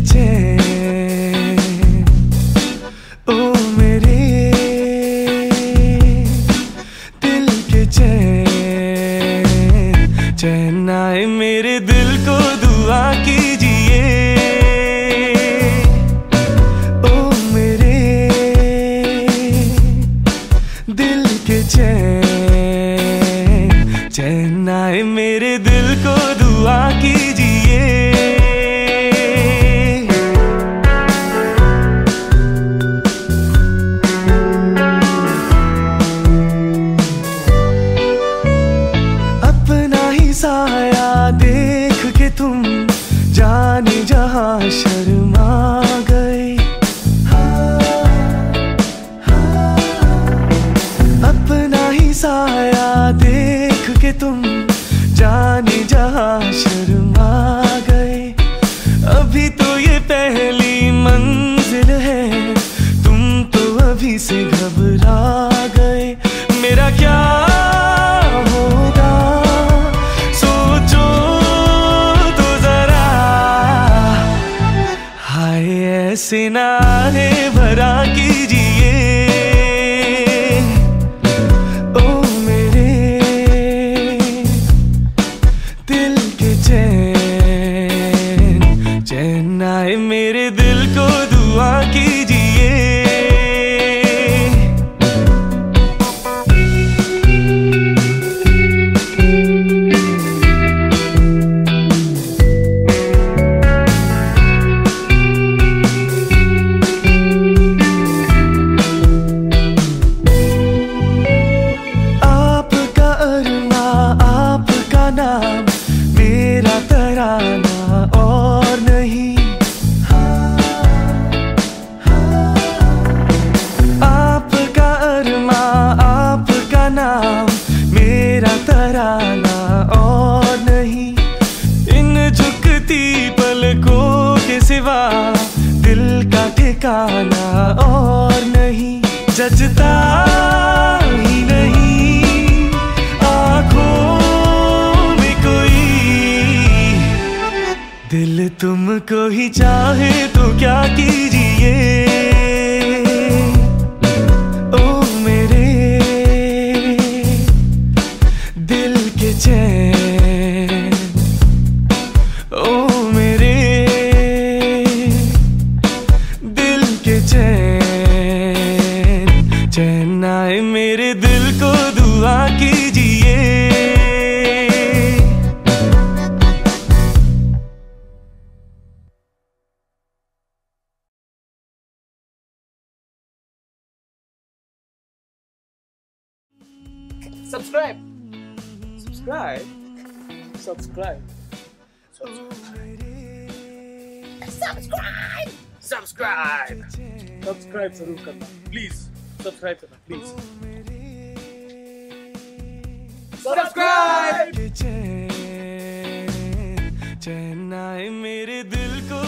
बेचैन ओ मेरे दिल के चैन चैन आए मेरे दिल को दुआ कीजिए। ओ मेरे दिल के चैन चैन आए मेरे दिल को दुआ कीजिए। शर्मा गई। अपना ही साया देख के तुम जाने गए अभी तो ये पहली मंजिल है, तुम तो अभी से हाय ना है भरा कीजिए। ओ मेरे दिल के चैन चैन आए मेरे दिल को दुआ तराना और नहीं। इन झुकती पलकों के सिवा दिल का ठिकाना और नहीं। जजता नहीं आँखों में कोई। दिल तुमको ही चाहे तो क्या कीजिए? Subscribe. Subscribe. Subscribe. Subscribe. Subscribe. Subscribe ज़रूर करना प्लीज़ सब्सक्राइब करना प्लीज़ सब्सक्राइब चैन आए मेरे दिल को